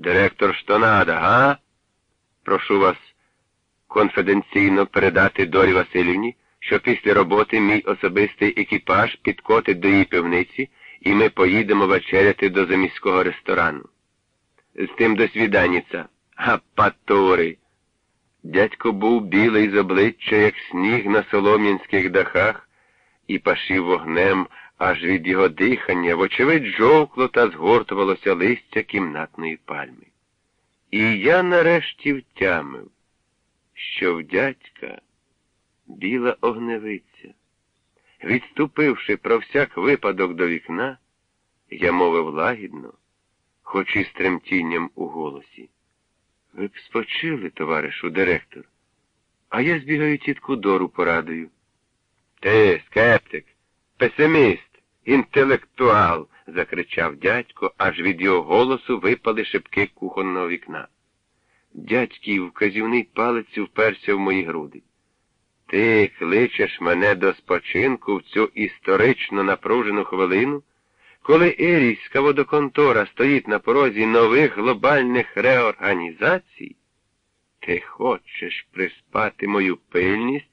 Директор, що надо, га? Прошу вас конфіденційно передати Долі Васильівні, що після роботи мій особистий екіпаж підкотить до її пивниці, і ми поїдемо вечеряти до заміського ресторану. З тим до свіданіця. А патори. Дядько був білий з обличчя, як сніг на солом'янських дахах, і пашів вогнем, аж від його дихання, вочевидь, жовкло та згортувалося листя кімнатної пальми. І я нарешті втямив, що в дядька біла огневиця. Відступивши про всяк випадок до вікна, я мовив лагідно, хоч і з тремтінням у голосі. Ви б спочили, товаришу директор, а я збігаю тітку Дору порадою. Ти, скептик, песиміст, інтелектуал, закричав дядько, аж від його голосу випали шибки кухонного вікна. Дядьків вказівний палець вперся в мої груди. Ти кличеш мене до спочинку в цю історично напружену хвилину, коли Ірійська водоконтора стоїть на порозі нових глобальних реорганізацій, ти хочеш приспати мою пильність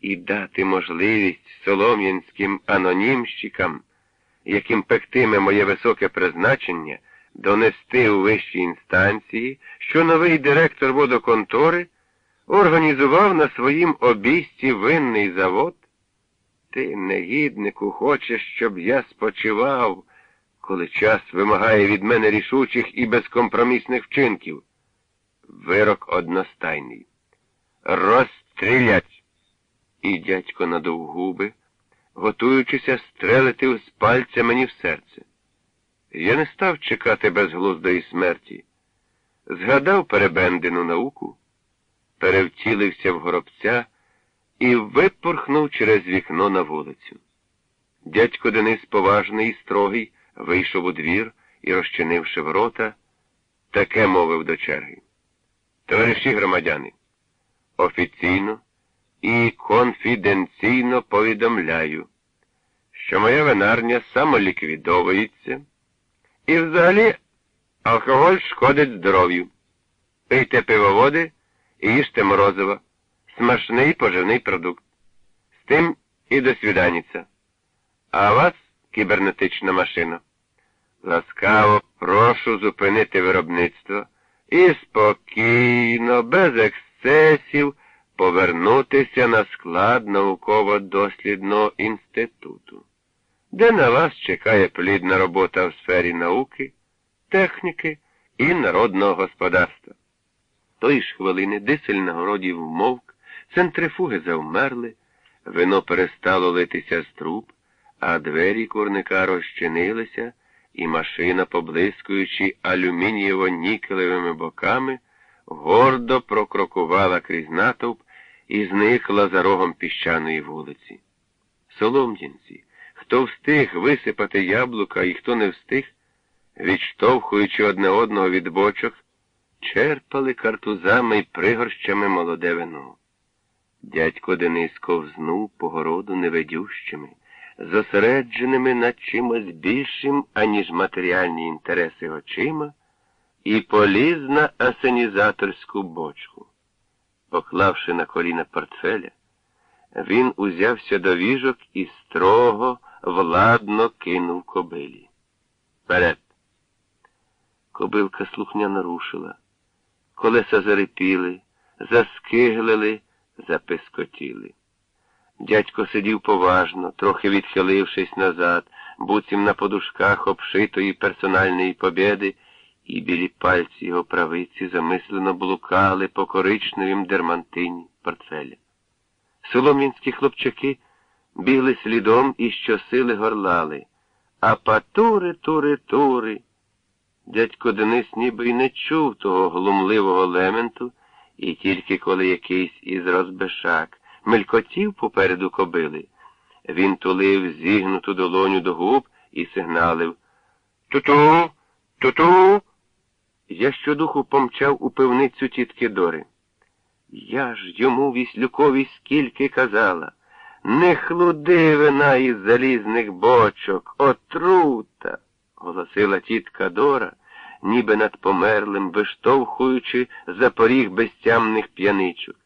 і дати можливість солом'янським анонімщикам, яким пектиме моє високе призначення, донести у вищі інстанції, що новий директор водоконтори організував на своїм обійсті винний завод? Ти, негіднику, хочеш, щоб я спочивав, коли час вимагає від мене рішучих і безкомпромісних вчинків. Вирок одностайний. Розстрілять. І дядько надув губи, готуючися стрелити з пальця мені в серце. Я не став чекати безглуздої смерті. Згадав перебендену науку, перевтілився в горобця і випорхнув через вікно на вулицю. Дядько Денис поважний і строгий вийшов у двір і, розчинивши ворота, таке мовив до черги. Товариші громадяни, офіційно і конфіденційно повідомляю, що моя винарня самоліквідовується і взагалі алкоголь шкодить здоров'ю. Пийте пивоводи і їжте морозиво смачний поживний продукт. З тим і до свіданіця. А вас кібернетична машина. Ласкаво прошу зупинити виробництво і спокійно, без ексцесів, повернутися на склад науково-дослідного інституту, де на вас чекає плідна робота в сфері науки, техніки і народного господарства. Тої ж хвилини дисель на городі вмовк, Центрифуги завмерли, вино перестало литися з труб, а двері курника розчинилися, і машина, поблискуючи алюмінієво нікелевими боками, гордо прокрокувала крізь натовп і зникла за рогом піщаної вулиці. Солом'янці, хто встиг висипати яблука і хто не встиг, відштовхуючи одне одного від бочок, черпали картузами й пригорщами молоде вино. Дядько Денис ковзнув по городу невидющими, зосередженими над чимось більшим, аніж матеріальні інтереси очима, і поліз на асенізаторську бочку. Поклавши на коліна портфеля, він узявся до віжок і строго, владно кинув кобилі. Вперед! Кобилка слухняно рушила. Колеса зарипіли, заскиглили запискотіли. Дядько сидів поважно, трохи відхилившись назад, буцім на подушках обшитої персональної побєди, і білі пальці його правиці замислено блукали по коричневім дермантині портфеля. Солом'янські хлопчаки бігли слідом і щосили горлали. А патури, тури, тури. Дядько Денис ніби й не чув того глумливого лементу. І тільки коли якийсь із розбешак мелькотів попереду кобили, він тулив зігнуту долоню до губ і сигналив Ту-ту, ту-ту. Я щодуху помчав у пивницю тітки Дори. Я ж йому віслюкові скільки казала. Не хлуди вина із залізних бочок, отрута, голосила тітка Дора ніби над померлим, виштовхуючи за поріг безтямних п'яничок.